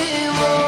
will.